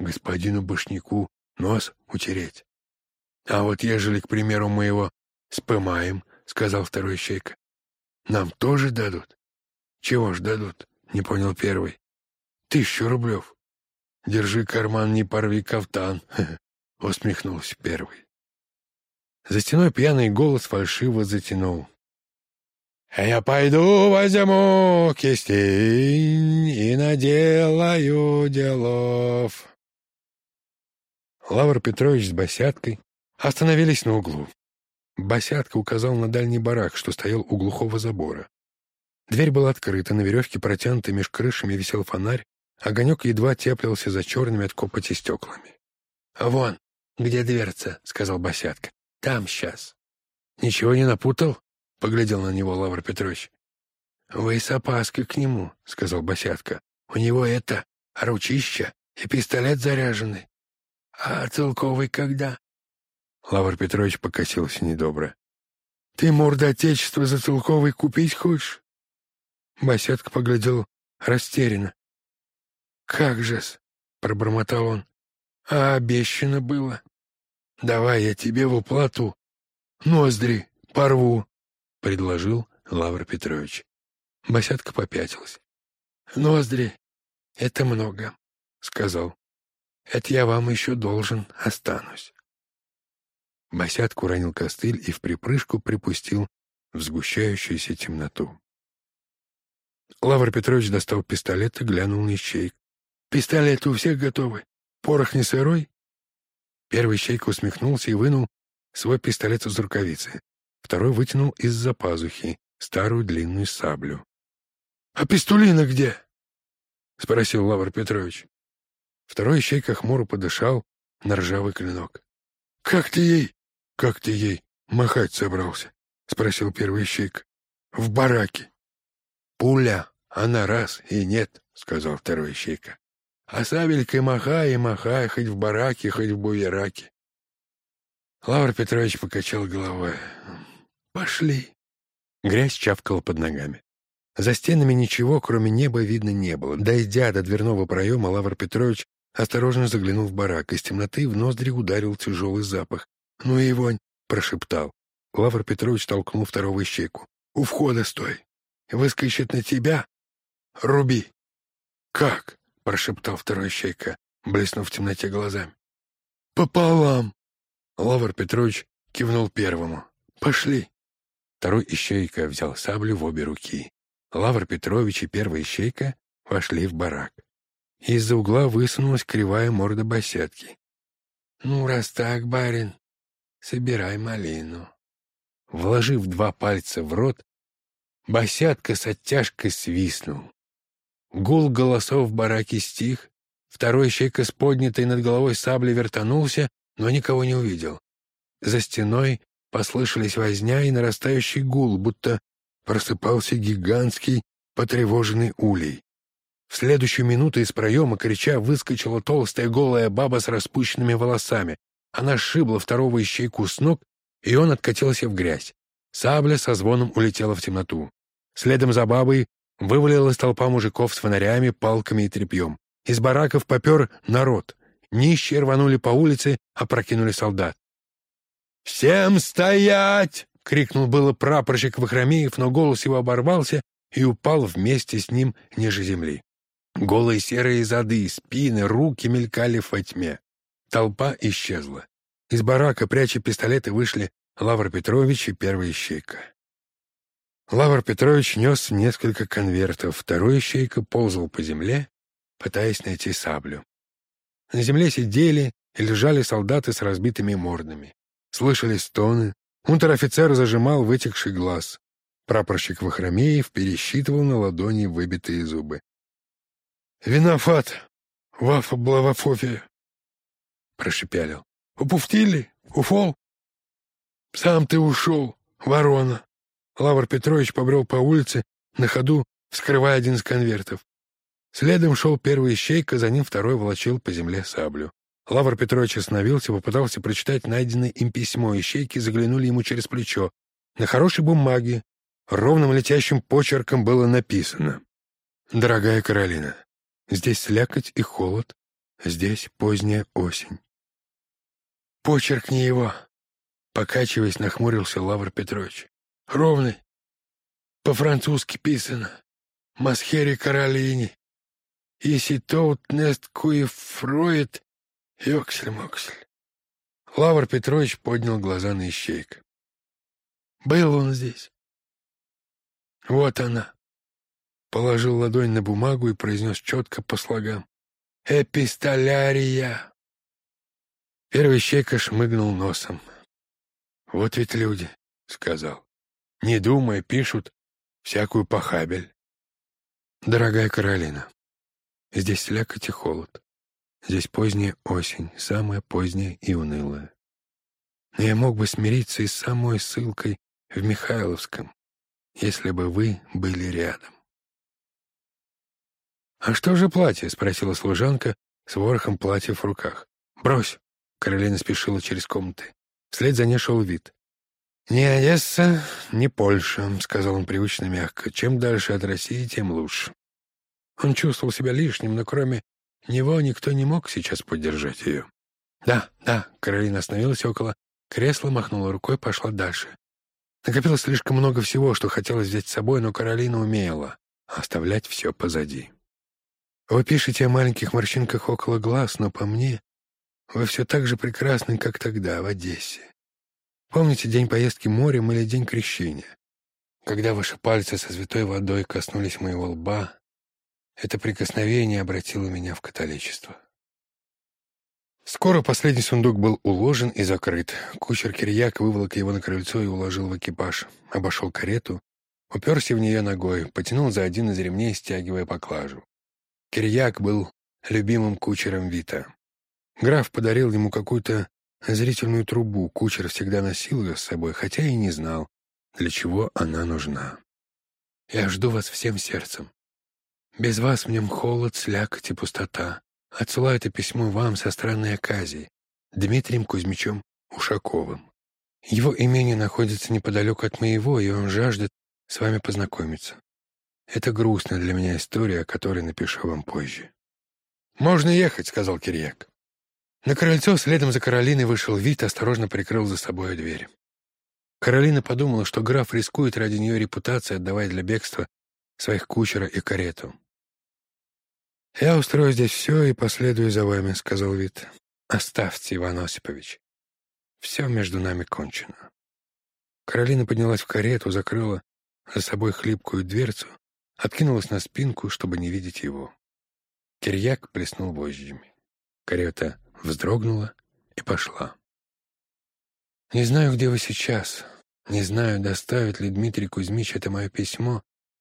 господину Башняку нос утереть. А вот ежели, к примеру, мы его спымаем, — сказал второй щейка, — нам тоже дадут? Чего ж дадут? — не понял первый. Тысячу рублев. Держи карман, не порви кафтан, — усмехнулся первый. За стеной пьяный голос фальшиво затянул. «А «Я пойду возьму кистень и наделаю делов». Лавр Петрович с Босяткой остановились на углу. Босятка указал на дальний барак, что стоял у глухого забора. Дверь была открыта, на веревке, протянутой меж крышами, висел фонарь, огонек едва теплился за черными от копоти стеклами. «Вон, где дверца», — сказал Босятка. «Там сейчас». «Ничего не напутал?» — поглядел на него Лавр Петрович. «Вы с опаской к нему», — сказал Босятка. «У него это, ручища и пистолет заряженный. А целковый когда? Лавр Петрович покосился недобро. Ты, морда отечества, за целковый купить хочешь? Басятка поглядел растерянно. Как же-с, пробормотал он. А обещано было. Давай я тебе в уплату ноздри порву, предложил Лавр Петрович. Басятка попятился. Ноздри — это много, — сказал. Это я вам еще должен останусь. Босятку ранил костыль и в припрыжку припустил в сгущающуюся темноту. Лавр Петрович достал пистолет и глянул на ищейк. «Пистолеты у всех готовы? Порох не сырой?» Первый ищейка усмехнулся и вынул свой пистолет из рукавицы. Второй вытянул из-за пазухи старую длинную саблю. «А пистулина где?» — спросил Лавр Петрович. Второй ищейка хмуро подышал на ржавый клинок. — Как ты ей? Как ты ей махать собрался? — спросил первый ищейка. — В бараке. — Пуля, она раз и нет, — сказал второй ищейка. — А сабелькой махай и махай, хоть в бараке, хоть в буераке. Лавр Петрович покачал головой. — Пошли. Грязь чавкала под ногами. За стенами ничего, кроме неба, видно не было. Дойдя до дверного проема, Лавр Петрович Осторожно заглянул в барак. Из темноты в ноздри ударил тяжелый запах. «Ну и вонь!» — прошептал. Лавр Петрович толкнул второго щеку. «У входа стой! Выскочит на тебя! Руби!» «Как?» — прошептал второй щейка, блеснув в темноте глазами. «Пополам!» Лавр Петрович кивнул первому. «Пошли!» Второй ищейка взял саблю в обе руки. Лавр Петрович и первый ищейка вошли в барак. Из-за угла высунулась кривая морда босятки. «Ну, раз так, барин, собирай малину». Вложив два пальца в рот, босятка с оттяжкой свистнул. Гул голосов в бараке стих, второй щейка с поднятой над головой саблей вертанулся, но никого не увидел. За стеной послышались возня и нарастающий гул, будто просыпался гигантский потревоженный улей. В следующую минуту из проема, крича, выскочила толстая голая баба с распущенными волосами. Она сшибла второго ищейку с ног, и он откатился в грязь. Сабля со звоном улетела в темноту. Следом за бабой вывалилась толпа мужиков с фонарями, палками и тряпьем. Из бараков попер народ. Нищие рванули по улице, опрокинули солдат. «Всем стоять!» — крикнул было прапорщик Вахромеев, но голос его оборвался и упал вместе с ним ниже земли. Голые серые зады, спины, руки мелькали во тьме. Толпа исчезла. Из барака, пряча пистолеты, вышли Лавр Петрович и первый ищейка. Лавр Петрович нес несколько конвертов, второй ищейка ползал по земле, пытаясь найти саблю. На земле сидели и лежали солдаты с разбитыми мордами. Слышались стоны. Унтер-офицер зажимал вытекший глаз. Прапорщик Вахромеев пересчитывал на ладони выбитые зубы. Виноват, Вафа Блавафофия, прошипялил. Упуфтили? Уфол? Сам ты ушел, ворона. Лавр Петрович побрел по улице, на ходу вскрывая один из конвертов. Следом шел первый ищейка, за ним второй волочил по земле саблю. Лавр Петрович остановился, попытался прочитать найденное им письмо. Ищейки заглянули ему через плечо. На хорошей бумаге, ровным летящим почерком было написано. «Дорогая Каролина, Здесь слякоть и холод. Здесь поздняя осень. Почерк не его. Покачиваясь, нахмурился Лавр Петрович. Ровный. По-французски писано. Масхери Каролини. Если тоут нест куи фроид, ёксель-моксель. Лавр Петрович поднял глаза на ищейка. Был он здесь. Вот она. Положил ладонь на бумагу и произнес четко по слогам. «Эпистолярия!» Первый щейка шмыгнул носом. «Вот ведь люди», — сказал. «Не думая, пишут всякую похабель». «Дорогая Каролина, здесь слякоть и холод. Здесь поздняя осень, самая поздняя и унылая. Но я мог бы смириться и с самой ссылкой в Михайловском, если бы вы были рядом. «А что же платье?» — спросила служанка с ворохом платья в руках. «Брось!» — Каролина спешила через комнаты. Вслед за ней шел вид. «Не Одесса, не Польша», — сказал он привычно мягко. «Чем дальше от России, тем лучше». Он чувствовал себя лишним, но кроме него никто не мог сейчас поддержать ее. «Да, да», — Каролина остановилась около кресла, махнула рукой, пошла дальше. Накопилось слишком много всего, что хотелось взять с собой, но Каролина умела оставлять все позади. Вы пишете о маленьких морщинках около глаз, но по мне вы все так же прекрасны, как тогда, в Одессе. Помните день поездки морем или день крещения? Когда ваши пальцы со святой водой коснулись моего лба, это прикосновение обратило меня в католичество. Скоро последний сундук был уложен и закрыт. Кучер Кирьяк выволок его на крыльцо и уложил в экипаж. Обошел карету, уперся в нее ногой, потянул за один из ремней, стягивая поклажу. Кирьяк был любимым кучером Вита. Граф подарил ему какую-то зрительную трубу. Кучер всегда носил ее с собой, хотя и не знал, для чего она нужна. «Я жду вас всем сердцем. Без вас в нем холод, слякоть и пустота. Отсылаю это письмо вам со странной оказией, Дмитрием Кузьмичем Ушаковым. Его имение находится неподалеку от моего, и он жаждет с вами познакомиться. Это грустная для меня история, о которой напишу вам позже. «Можно ехать», — сказал Кирьяк. На крыльцо следом за Каролиной вышел вид, осторожно прикрыл за собой дверь. Каролина подумала, что граф рискует ради нее репутацией, отдавая для бегства своих кучера и карету. «Я устрою здесь все и последую за вами», — сказал Вит. «Оставьте, Иван Осипович. Все между нами кончено». Каролина поднялась в карету, закрыла за собой хлипкую дверцу откинулась на спинку, чтобы не видеть его. Кирьяк плеснул вожжами. Карета вздрогнула и пошла. «Не знаю, где вы сейчас. Не знаю, доставит ли Дмитрий Кузьмич это мое письмо,